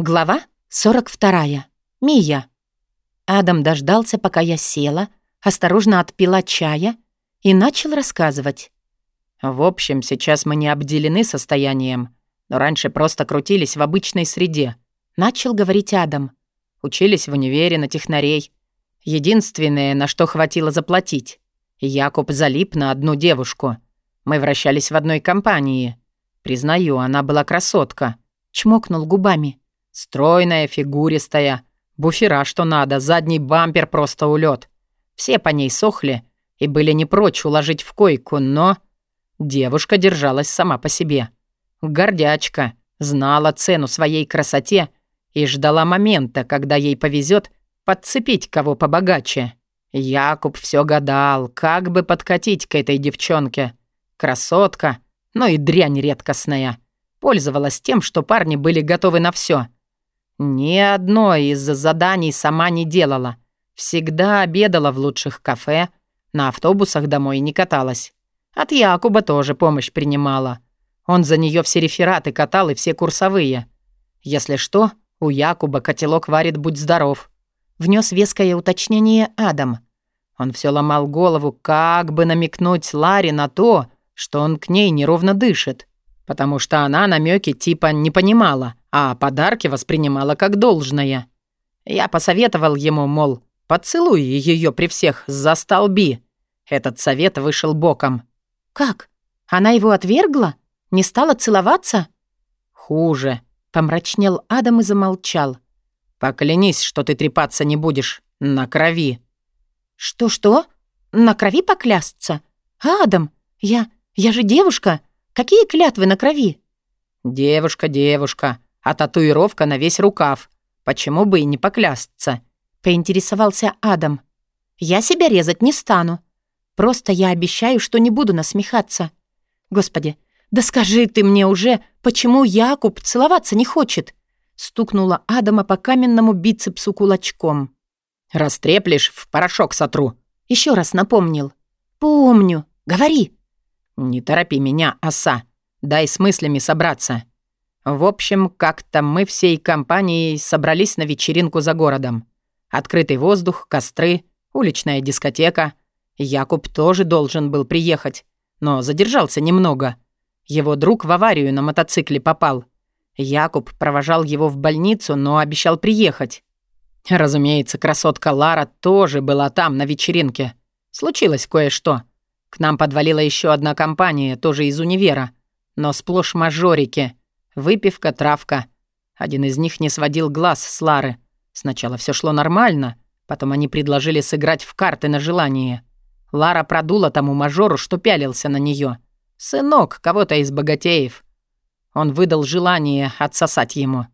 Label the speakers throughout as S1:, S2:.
S1: Глава 42. Мия. Адам дождался, пока я села, осторожно отпила чая и начал рассказывать.
S2: В общем, сейчас мы не обделены состоянием, но раньше просто крутились в обычной среде.
S1: Начал говорить Адам.
S2: Учились в универе на технарей. Единственное, на что хватило заплатить. Якуб залип на одну девушку. Мы вращались в одной компании. Признаю, она была красотка.
S1: Чмокнул губами.
S2: Стройная, фигуристая, буфера что надо, задний бампер просто улет. Все по ней сохли и были не прочь уложить в койку, но... Девушка держалась сама по себе. Гордячка, знала цену своей красоте и ждала момента, когда ей повезет подцепить кого побогаче. Якуб все гадал, как бы подкатить к этой девчонке. Красотка, но и дрянь редкостная. Пользовалась тем, что парни были готовы на все. Ни одно из заданий сама не делала. Всегда обедала в лучших кафе, на автобусах домой не каталась. От Якуба тоже помощь принимала. Он за нее все рефераты катал и все курсовые. Если что, у Якуба котелок варит «Будь здоров». Внес веское уточнение Адам. Он все ломал голову, как бы намекнуть Ларе на то, что он к ней неровно дышит. Потому что она намеки типа не понимала а подарки воспринимала как должное. Я посоветовал ему, мол, поцелуй ее при всех за столби. Этот совет вышел боком.
S1: «Как? Она его отвергла? Не стала целоваться?»
S2: «Хуже», —
S1: помрачнел Адам и замолчал.
S2: «Поклянись, что ты трепаться не будешь. На крови».
S1: «Что-что? На крови поклясться? Адам, я... я же девушка. Какие клятвы на крови?»
S2: «Девушка, девушка а татуировка на весь рукав. Почему бы и не поклясться?»
S1: — поинтересовался Адам. «Я себя резать не стану. Просто я обещаю, что не буду насмехаться. Господи, да скажи ты мне уже, почему Якуб целоваться не хочет?» Стукнула Адама по каменному бицепсу кулачком.
S2: «Растреплешь, в порошок сотру», —
S1: еще раз напомнил. «Помню. Говори».
S2: «Не торопи меня, оса. Дай с мыслями собраться. В общем, как-то мы всей компанией собрались на вечеринку за городом. Открытый воздух, костры, уличная дискотека. Якуб тоже должен был приехать, но задержался немного. Его друг в аварию на мотоцикле попал. Якуб провожал его в больницу, но обещал приехать. Разумеется, красотка Лара тоже была там, на вечеринке. Случилось кое-что. К нам подвалила еще одна компания, тоже из универа, но сплошь мажорики — Выпивка, травка. Один из них не сводил глаз с Лары. Сначала все шло нормально, потом они предложили сыграть в карты на желание. Лара продула тому мажору, что пялился на нее. Сынок кого-то из богатеев. Он выдал желание отсосать ему.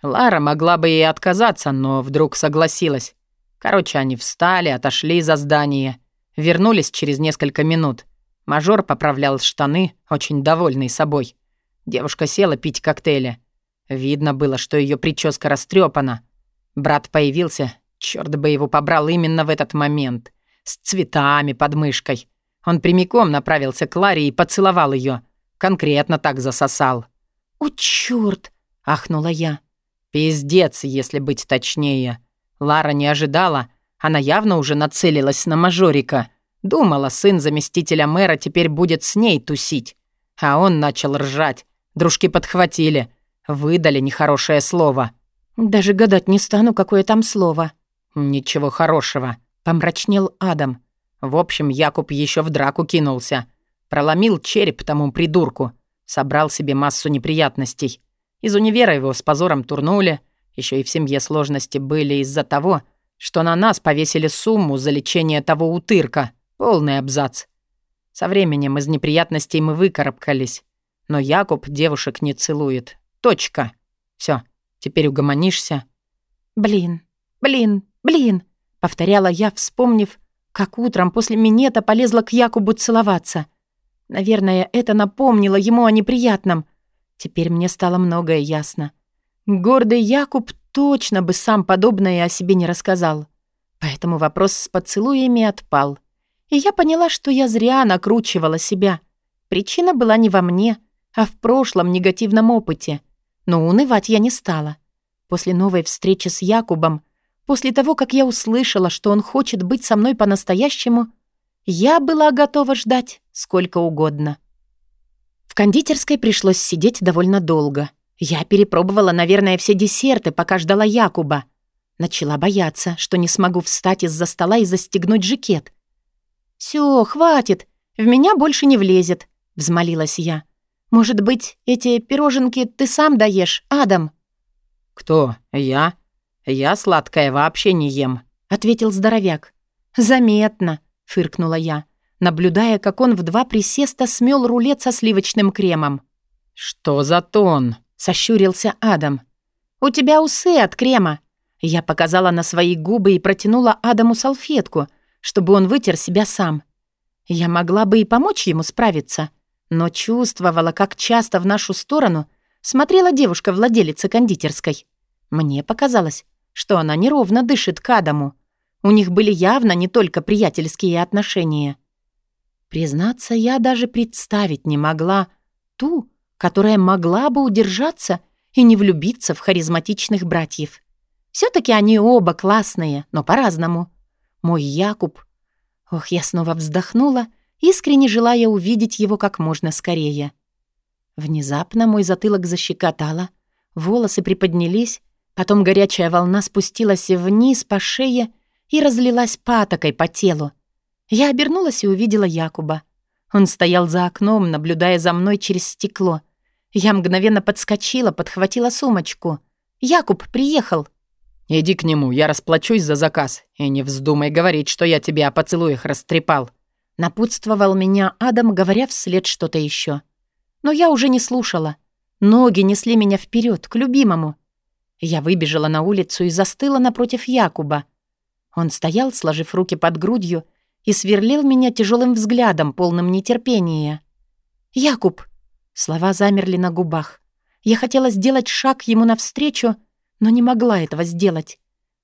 S2: Лара могла бы и отказаться, но вдруг согласилась. Короче, они встали, отошли за здание. Вернулись через несколько минут. Мажор поправлял штаны, очень довольный собой. Девушка села пить коктейли. Видно было, что ее прическа растрепана. Брат появился, черт бы его побрал именно в этот момент. С цветами под мышкой. Он прямиком направился к Ларе и поцеловал ее. Конкретно так засосал.
S1: «О, черт! ахнула я.
S2: «Пиздец, если быть точнее». Лара не ожидала. Она явно уже нацелилась на мажорика. Думала, сын заместителя мэра теперь будет с ней тусить. А он начал ржать. Дружки подхватили, выдали нехорошее слово.
S1: «Даже гадать не стану, какое там слово».
S2: «Ничего хорошего», — помрачнел Адам. В общем, Якуб еще в драку кинулся. Проломил череп тому придурку. Собрал себе массу неприятностей. Из универа его с позором турнули. Еще и в семье сложности были из-за того, что на нас повесили сумму за лечение того утырка. Полный абзац. Со временем из неприятностей мы выкарабкались. Но Якуб девушек не целует. Точка. Все, теперь угомонишься.
S1: «Блин, блин, блин», — повторяла я, вспомнив, как утром после минета полезла к Якубу целоваться. Наверное, это напомнило ему о неприятном. Теперь мне стало многое ясно. Гордый Якуб точно бы сам подобное о себе не рассказал. Поэтому вопрос с поцелуями отпал. И я поняла, что я зря накручивала себя. Причина была не во мне — а в прошлом негативном опыте. Но унывать я не стала. После новой встречи с Якубом, после того, как я услышала, что он хочет быть со мной по-настоящему, я была готова ждать сколько угодно. В кондитерской пришлось сидеть довольно долго. Я перепробовала, наверное, все десерты, пока ждала Якуба. Начала бояться, что не смогу встать из-за стола и застегнуть жакет. «Всё, хватит, в меня больше не влезет», — взмолилась я. «Может быть, эти пироженки ты сам даешь, Адам?»
S2: «Кто? Я? Я сладкое вообще не ем», —
S1: ответил здоровяк. «Заметно», — фыркнула я, наблюдая, как он в два присеста смел рулет со сливочным кремом.
S2: «Что за тон?»
S1: — сощурился Адам. «У тебя усы от крема». Я показала на свои губы и протянула Адаму салфетку, чтобы он вытер себя сам. Я могла бы и помочь ему справиться, но чувствовала, как часто в нашу сторону смотрела девушка-владелица кондитерской. Мне показалось, что она неровно дышит к Адаму. У них были явно не только приятельские отношения. Признаться, я даже представить не могла ту, которая могла бы удержаться и не влюбиться в харизматичных братьев. все таки они оба классные, но по-разному. Мой Якуб... Ох, я снова вздохнула, искренне желая увидеть его как можно скорее. Внезапно мой затылок защекотало, волосы приподнялись, потом горячая волна спустилась вниз по шее и разлилась патокой по телу. Я обернулась и увидела Якуба. Он стоял за окном, наблюдая за мной через стекло. Я мгновенно подскочила, подхватила сумочку. «Якуб приехал!»
S2: «Иди к нему, я расплачусь за заказ. И не вздумай говорить, что я тебе о поцелуях растрепал».
S1: Напутствовал меня Адам, говоря вслед что-то еще. Но я уже не слушала. Ноги несли меня вперед к любимому. Я выбежала на улицу и застыла напротив Якуба. Он стоял, сложив руки под грудью, и сверлил меня тяжелым взглядом, полным нетерпения. «Якуб!» Слова замерли на губах. Я хотела сделать шаг ему навстречу, но не могла этого сделать.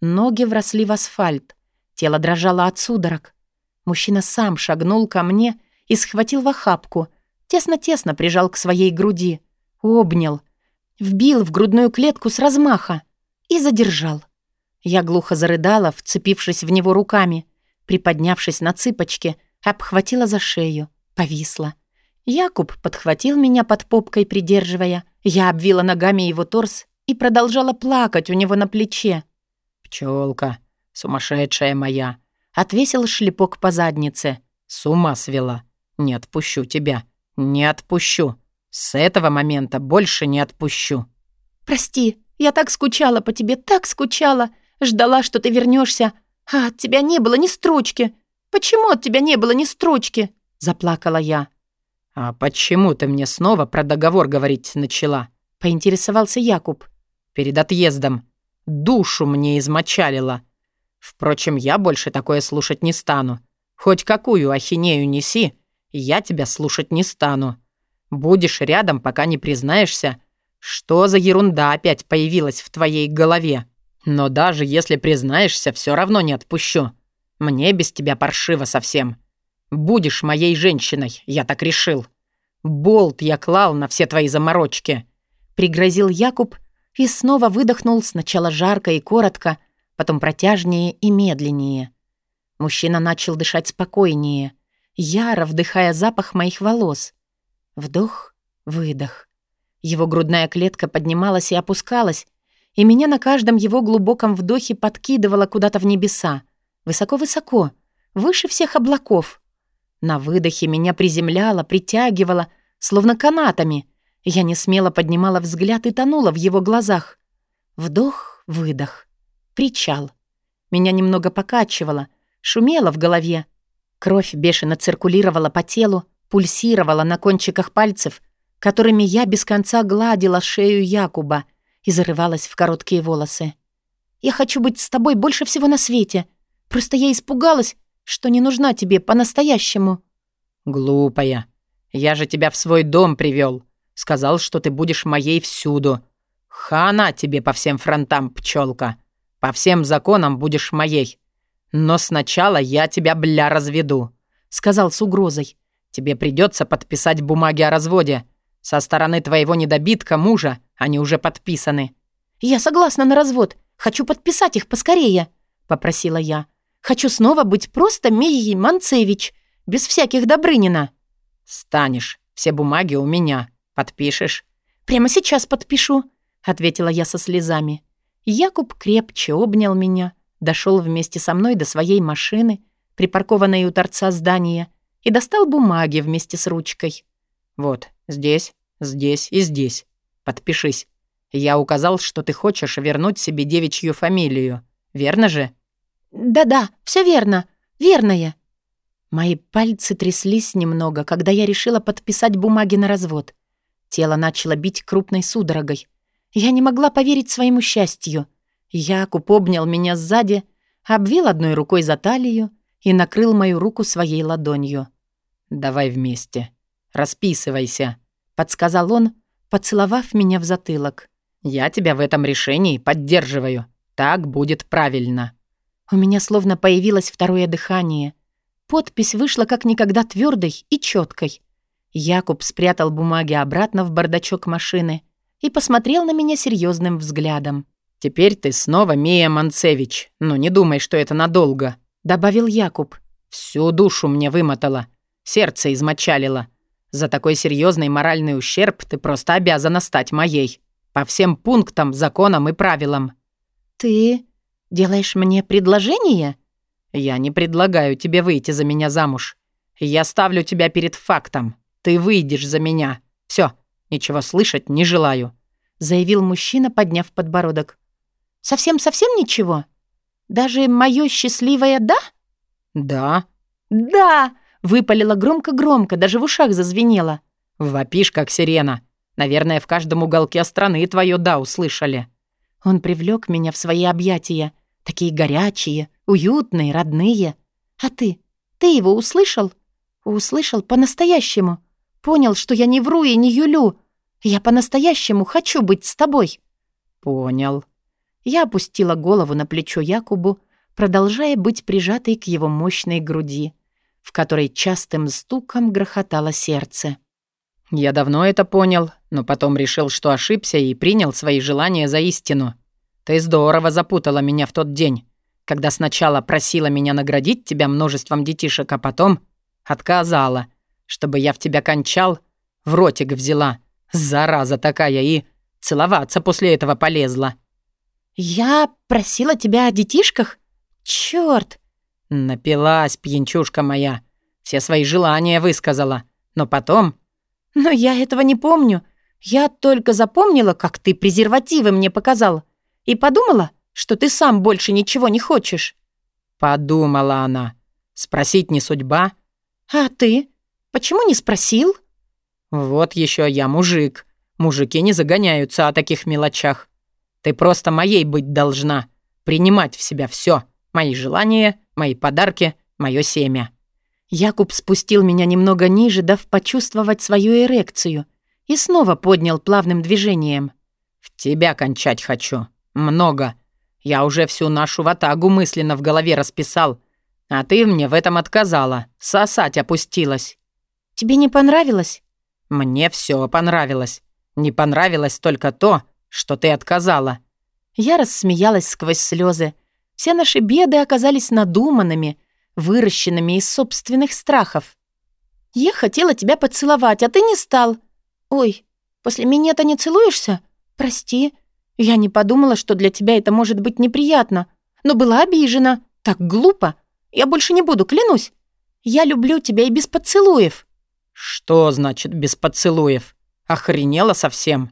S1: Ноги вросли в асфальт. Тело дрожало от судорог. Мужчина сам шагнул ко мне и схватил в охапку, тесно-тесно прижал к своей груди, обнял, вбил в грудную клетку с размаха и задержал. Я глухо зарыдала, вцепившись в него руками — Приподнявшись на цыпочки, обхватила за шею, повисла. Якуб подхватил меня под попкой, придерживая. Я обвила ногами его торс и продолжала плакать у него на плече.
S2: «Пчёлка, сумасшедшая моя!»
S1: Отвесил шлепок по заднице.
S2: «С ума свела! Не отпущу тебя! Не отпущу! С этого момента больше не отпущу!»
S1: «Прости, я так скучала по тебе, так скучала! Ждала, что ты вернешься, «А от тебя не было ни строчки! Почему от тебя не было ни строчки?» — заплакала я.
S2: «А почему ты мне снова про договор говорить начала?» — поинтересовался Якуб. «Перед отъездом. Душу мне измочалила. Впрочем, я больше такое слушать не стану. Хоть какую ахинею неси, я тебя слушать не стану. Будешь рядом, пока не признаешься, что за ерунда опять появилась в твоей голове». Но даже если признаешься, все равно не отпущу. Мне без тебя паршиво совсем. Будешь моей женщиной, я так решил. Болт я клал на все твои заморочки».
S1: Пригрозил Якуб и снова выдохнул сначала жарко и коротко, потом протяжнее и медленнее. Мужчина начал дышать спокойнее, яро вдыхая запах моих волос. Вдох, выдох. Его грудная клетка поднималась и опускалась, и меня на каждом его глубоком вдохе подкидывало куда-то в небеса. Высоко-высоко, выше всех облаков. На выдохе меня приземляло, притягивало, словно канатами. Я не смело поднимала взгляд и тонула в его глазах. Вдох, выдох. Причал. Меня немного покачивало, шумело в голове. Кровь бешено циркулировала по телу, пульсировала на кончиках пальцев, которыми я без конца гладила шею Якуба — и зарывалась в короткие волосы. «Я хочу быть с тобой больше всего на свете. Просто я испугалась, что не нужна тебе по-настоящему».
S2: «Глупая. Я же тебя в свой дом привел. Сказал, что ты будешь моей всюду. Хана тебе по всем фронтам, пчелка. По всем законам будешь моей. Но сначала я тебя, бля, разведу», — сказал с угрозой. «Тебе придется подписать бумаги о разводе. Со стороны твоего недобитка мужа они уже подписаны.
S1: Я согласна на развод. Хочу подписать их поскорее», — попросила я. «Хочу снова быть просто Мией Манцевич, без всяких Добрынина».
S2: «Станешь. Все бумаги у меня. Подпишешь?»
S1: «Прямо сейчас подпишу», — ответила я со слезами. Якуб крепче обнял меня, дошел вместе со мной до своей машины, припаркованной у торца здания, и достал бумаги вместе с ручкой.
S2: «Вот, здесь, здесь и здесь. Подпишись. Я указал, что ты хочешь вернуть себе девичью фамилию. Верно же?»
S1: «Да-да, все верно. Верное». Мои пальцы тряслись немного, когда я решила подписать бумаги на развод. Тело начало бить крупной судорогой. Я не могла поверить своему счастью. Якуб обнял меня сзади, обвил одной рукой за талию и накрыл мою руку своей ладонью.
S2: «Давай вместе. Расписывайся», — подсказал он, поцеловав меня в затылок. «Я тебя в этом решении поддерживаю. Так будет правильно».
S1: У меня словно появилось второе дыхание. Подпись вышла как никогда твердой и четкой. Якуб спрятал бумаги обратно в бардачок машины и посмотрел на меня серьезным взглядом.
S2: «Теперь ты снова Мия Манцевич, но не думай, что это надолго», — добавил Якуб. «Всю душу мне вымотала, сердце измочалило. За такой серьезный моральный ущерб ты просто обязана стать моей. По всем пунктам, законам и правилам».
S1: «Ты делаешь мне предложение?»
S2: «Я не предлагаю тебе выйти за меня замуж. Я ставлю тебя перед фактом. Ты выйдешь за меня. Все, ничего слышать не желаю», — заявил мужчина, подняв подбородок.
S1: «Совсем-совсем ничего? Даже мое счастливое «да»?»
S2: «Да».
S1: «Да!» — выпалила громко-громко, даже в ушах зазвенело.
S2: «Вопишь, как сирена. Наверное, в каждом уголке страны твое «да» услышали».
S1: Он привлек меня в свои объятия, такие горячие, уютные, родные. А ты? Ты его услышал? Услышал по-настоящему. Понял, что я не вру и не юлю. Я по-настоящему хочу быть с тобой.
S2: Понял.
S1: Я опустила голову на плечо Якубу, продолжая быть прижатой к его мощной груди, в которой частым стуком грохотало сердце.
S2: «Я давно это понял, но потом решил, что ошибся и принял свои желания за истину. Ты здорово запутала меня в тот день когда сначала просила меня наградить тебя множеством детишек, а потом отказала, чтобы я в тебя кончал, в ротик взяла. Зараза такая и целоваться после этого полезла.
S1: «Я просила тебя о детишках? Чёрт!»
S2: Напилась, пьянчушка моя. Все свои желания высказала. Но потом...
S1: «Но я этого не помню. Я только запомнила, как ты презервативы мне показал. И подумала, что ты сам больше ничего не хочешь».
S2: Подумала она. Спросить не судьба.
S1: «А ты? Почему не спросил?»
S2: «Вот еще я мужик. Мужики не загоняются о таких мелочах. Ты просто моей быть должна. Принимать в себя все. Мои желания, мои подарки, мое семя».
S1: Якуб спустил меня немного ниже, дав почувствовать свою эрекцию, и снова поднял плавным движением.
S2: «В тебя кончать хочу. Много. Я уже всю нашу ватагу мысленно в голове расписал, а ты мне в этом отказала, сосать опустилась».
S1: «Тебе не понравилось?»
S2: «Мне все понравилось. Не понравилось только то, что ты отказала».
S1: Я рассмеялась сквозь слезы. Все наши беды оказались надуманными, выращенными из собственных страхов. «Я хотела тебя поцеловать, а ты не стал. Ой, после меня-то не целуешься? Прости, я не подумала, что для тебя это может быть неприятно, но была обижена. Так глупо. Я больше не буду, клянусь. Я люблю тебя и без поцелуев».
S2: «Что значит без поцелуев? Охренела совсем?»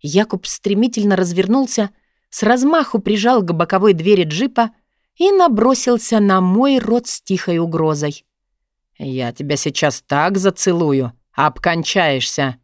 S1: Якуб стремительно развернулся, с размаху прижал к боковой двери джипа и набросился на мой рот с тихой угрозой.
S2: «Я тебя сейчас так зацелую, обкончаешься».